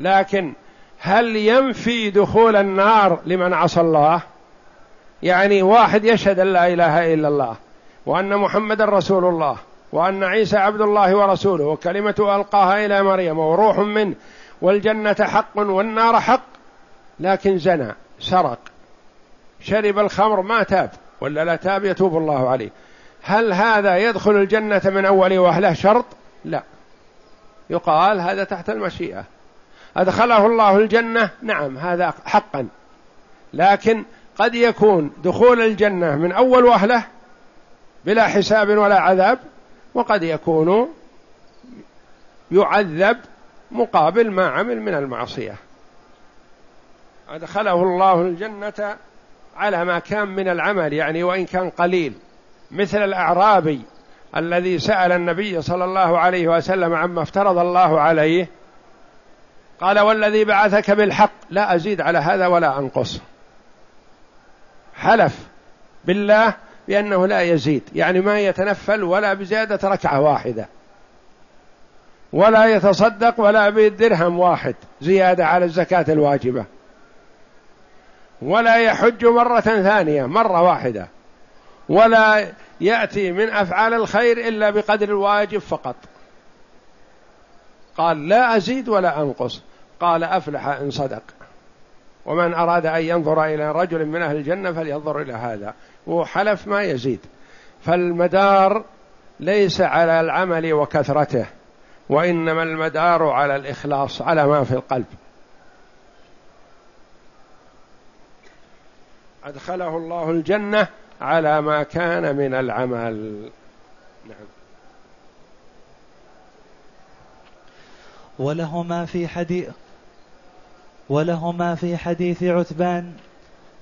لكن هل ينفي دخول النار لمن عصى الله؟ يعني واحد يشهد أن لا إله إلا الله وأن محمدا رسول الله وأن عيسى عبد الله ورسوله وكلمه ألقاها إلى مريم وروح منه والجنة حق والنار حق لكن زنى سرق شرب الخمر ما تاب ولا لا تاب يتوب الله عليه. هل هذا يدخل الجنة من أول وهله شرط؟ لا. يقال هذا تحت المشيئة. أدخله الله الجنة؟ نعم هذا حقا. لكن قد يكون دخول الجنة من أول وهلة بلا حساب ولا عذاب وقد يكون يعذب مقابل ما عمل من المعصية. أدخله الله الجنة على ما كان من العمل يعني وإن كان قليل. مثل الأعرابي الذي سأل النبي صلى الله عليه وسلم عما افترض الله عليه قال والذي بعثك بالحق لا أزيد على هذا ولا أنقص. حلف بالله بأنه لا يزيد يعني ما يتنفل ولا بزيادة ركعة واحدة. ولا يتصدق ولا بدرهم واحد زيادة على الزكاة الواجبة. ولا يحج مرة ثانية مرة واحدة. ولا يأتي من أفعال الخير إلا بقدر الواجب فقط. قال لا أزيد ولا أنقص. قال أفلح إن صدق. ومن أراد أن ينظر إلى رجل من أهل الجنة فلينظر إلى هذا. وحلف ما يزيد. فالمدار ليس على العمل وكثرته وإنما المدار على الإخلاص على ما في القلب. أدخله الله الجنة على ما كان من العمل. نعم. ولهما في حديث ولهما في حديث عتبان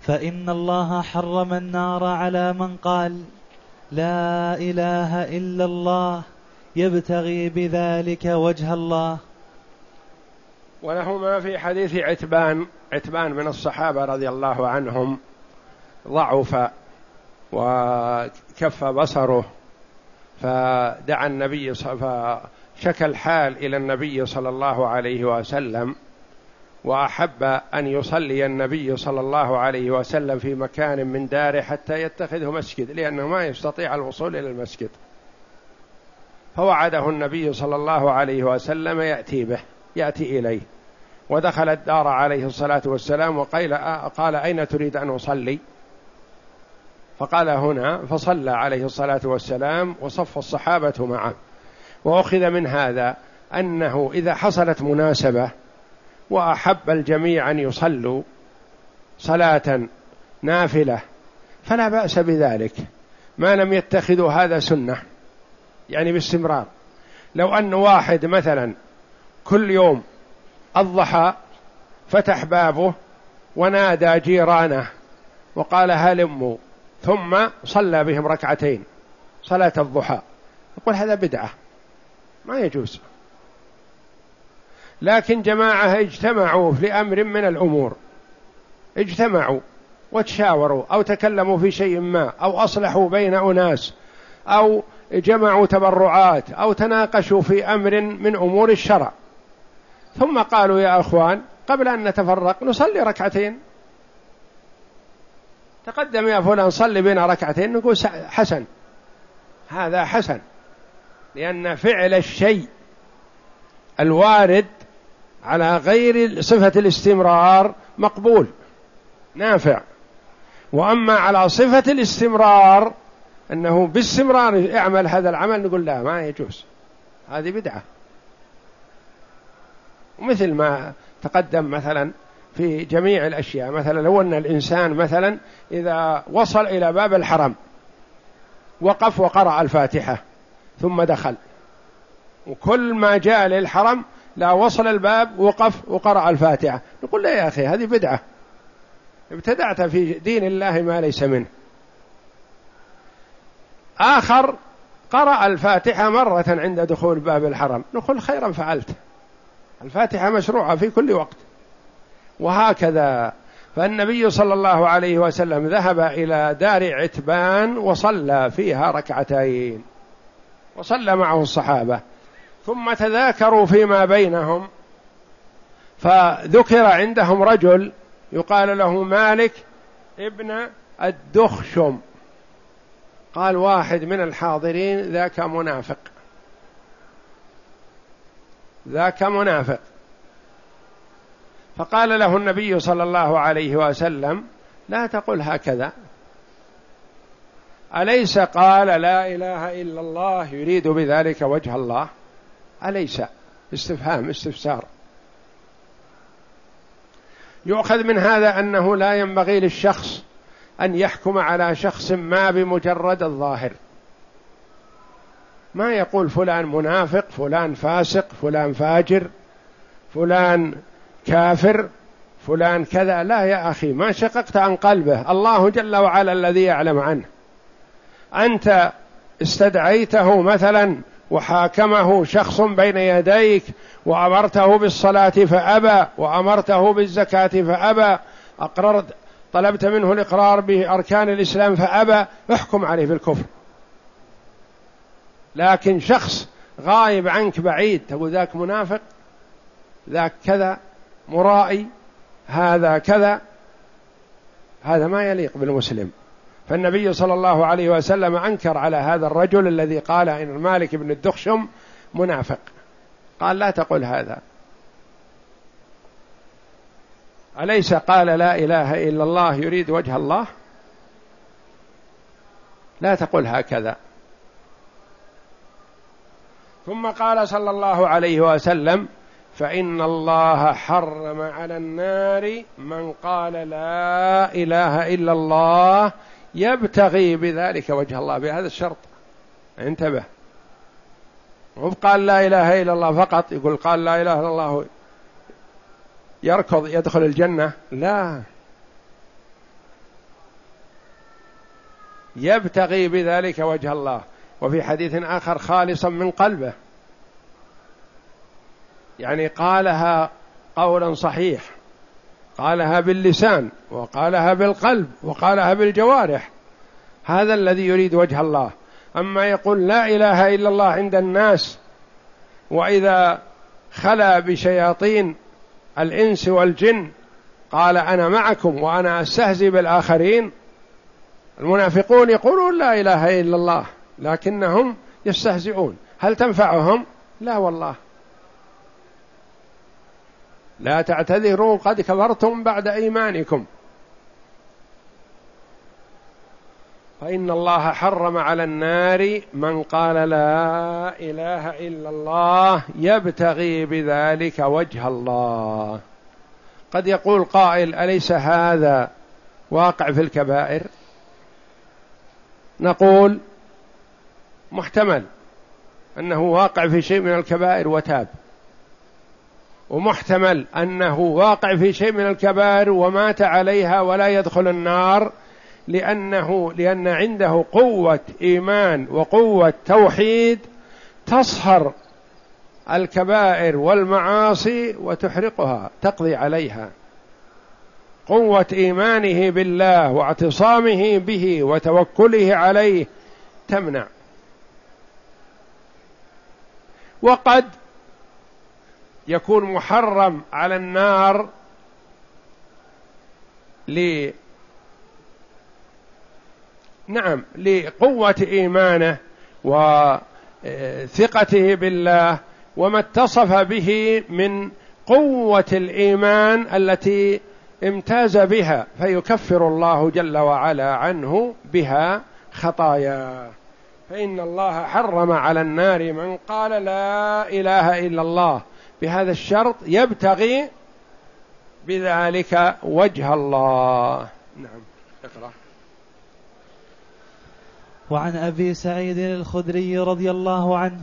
فإن الله حرم النار على من قال لا إله إلا الله يبتغي بذلك وجه الله. ولهما في حديث عتبان عتبان من الصحابة رضي الله عنهم ضعف وكف بصره فدعا النبي فشكى الحال إلى النبي صلى الله عليه وسلم. وأحب أن يصلي النبي صلى الله عليه وسلم في مكان من داره حتى يتخذه مسجد لأنه ما يستطيع الوصول إلى المسجد. فوعده النبي صلى الله عليه وسلم يأتي به يأتي إليه. ودخل الدار عليه الصلاة والسلام وقيل قال أين تريد أن أصلي؟ فقال هنا فصلى عليه الصلاة والسلام وصف الصحابة معه. وأخذ من هذا أنه إذا حصلت مناسبة وأحب الجميع أن يصلوا صلاة نافلة فلا بأس بذلك. ما لم يتخذوا هذا سنة يعني باستمرار. لو أن واحد مثلا كل يوم الضحى فتح بابه ونادى جيرانه وقال هلموا ثم صلى بهم ركعتين صلاة الضحى يقول هذا بدعة ما يجوز. لكن جماعة اجتمعوا في أمر من الأمور. اجتمعوا وتشاوروا أو تكلموا في شيء ما أو أصلحوا بين أناس أو جمعوا تبرعات أو تناقشوا في أمر من أمور الشرع. ثم قالوا يا أخوان قبل أن نتفرق نصلي ركعتين. تقدم يا فلان صلي بنا ركعتين نقول حسن. هذا حسن. لأن فعل الشيء الوارد على غير صفة الاستمرار مقبول نافع. وأما على صفة الاستمرار أنه باستمرار اعمل هذا العمل نقول لا ما يجوز. هذه بدعة. ومثل ما تقدم مثلا في جميع الأشياء مثلا لو أن الإنسان مثلا إذا وصل إلى باب الحرم وقف وقرأ الفاتحة ثم دخل وكل ما جاء للحرم لا وصل الباب وقف وقرأ الفاتحة. نقول لا يا أخي هذه بدعة. ابتدعت في دين الله ما ليس منه. آخر قرأ الفاتحة مرة عند دخول باب الحرم. نقول خيرا فعلت. الفاتحة مشروعة في كل وقت. وهكذا فالنبي صلى الله عليه وسلم ذهب إلى دار عتبان وصلى فيها ركعتين. وصلى معه الصحابة. ثم تذاكروا فيما بينهم. فذكر عندهم رجل يقال له مالك ابن الدخشم. قال واحد من الحاضرين ذاك منافق. ذاك منافق. فقال له النبي صلى الله عليه وسلم لا تقل هكذا. أليس قال لا إله إلا الله يريد بذلك وجه الله؟ أليس؟ استفهام استفسار. يؤخذ من هذا أنه لا ينبغي للشخص أن يحكم على شخص ما بمجرد الظاهر. ما يقول فلان منافق فلان فاسق فلان فاجر فلان كافر فلان كذا. لا يا أخي ما شققت عن قلبه. الله جل وعلا الذي يعلم عنه. أنت استدعيته مثلا وحاكمه شخص بين يديك وأمرته بالصلاة فأبى وأمرته بالزكاة فأبى. أقررت طلبت منه الإقرار بأركان الإسلام فأبى. احكم عليه بالكفر. لكن شخص غايب عنك بعيد تقول ذاك منافق ذاك كذا مرائي هذا كذا هذا ما يليق بالمسلم. فالنبي صلى الله عليه وسلم أنكر على هذا الرجل الذي قال إن مالك بن الدخشم منافق. قال لا تقل هذا. أليس قال لا إله إلا الله يريد وجه الله؟ لا تقل هكذا. ثم قال صلى الله عليه وسلم فإن الله حرم على النار من قال لا إله إلا الله يبتغي بذلك وجه الله بهذا الشرط. انتبه. مو قال لا إله إلا الله فقط يقول قال لا إله إلا الله يركض يدخل الجنة. لا. يبتغي بذلك وجه الله. وفي حديث آخر خالصا من قلبه. يعني قالها قولا صحيح. قالها باللسان وقالها بالقلب وقالها بالجوارح. هذا الذي يريد وجه الله. أما يقول لا إله إلا الله عند الناس وإذا خلا بشياطين الإنس والجن قال أنا معكم وأنا أستهزئ بالآخرين. المنافقون يقولون لا إله إلا الله لكنهم يستهزئون. هل تنفعهم؟ لا والله. لا تعتذروا قد كفرتم بعد إيمانكم. فإن الله حرم على النار من قال لا إله إلا الله يبتغي بذلك وجه الله. قد يقول قائل أليس هذا واقع في الكبائر؟ نقول محتمل أنه واقع في شيء من الكبائر وتاب. ومحتمل أنه واقع في شيء من الكبائر ومات عليها ولا يدخل النار لأنه لأن عنده قوة إيمان وقوة توحيد تصهر الكبائر والمعاصي وتحرقها تقضي عليها. قوة إيمانه بالله واعتصامه به وتوكله عليه تمنع. وقد يكون محرم على النار ل نعم لقوة إيمانه وثقته بالله وما اتصف به من قوة الإيمان التي امتاز بها فيكفر الله جل وعلا عنه بها خطاياه فإن الله حرم على النار من قال لا إله إلا الله. بهذا الشرط يبتغي بذلك وجه الله. نعم. اقرأ. وعن أبي سعيد الخدري رضي الله عنه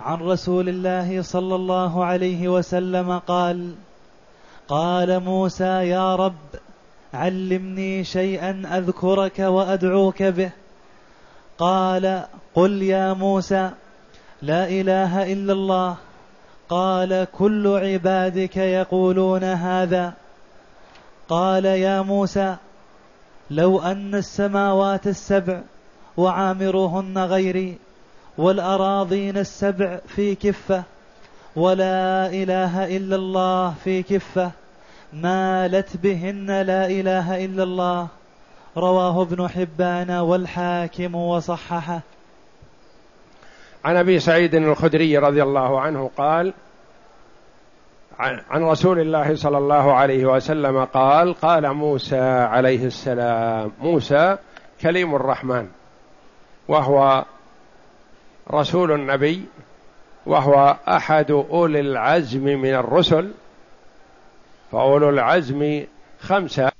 عن رسول الله صلى الله عليه وسلم قال قال موسى يا رب علمني شيئا أذكرك وأدعوك به. قال قل يا موسى لا إله إلا الله قال كل عبادك يقولون هذا. قال يا موسى لو أن السماوات السبع وعامرهن غيري والأراضين السبع في كفة ولا إله إلا الله في كفة مالت بهن لا إله إلا الله. رواه ابن حبان والحاكم وصححه. عن أبي سعيد الخدري رضي الله عنه قال عن رسول الله صلى الله عليه وسلم قال قال موسى عليه السلام موسى كليم الرحمن وهو رسول النبي وهو أحد أولي العزم من الرسل فأولو العزم خمسة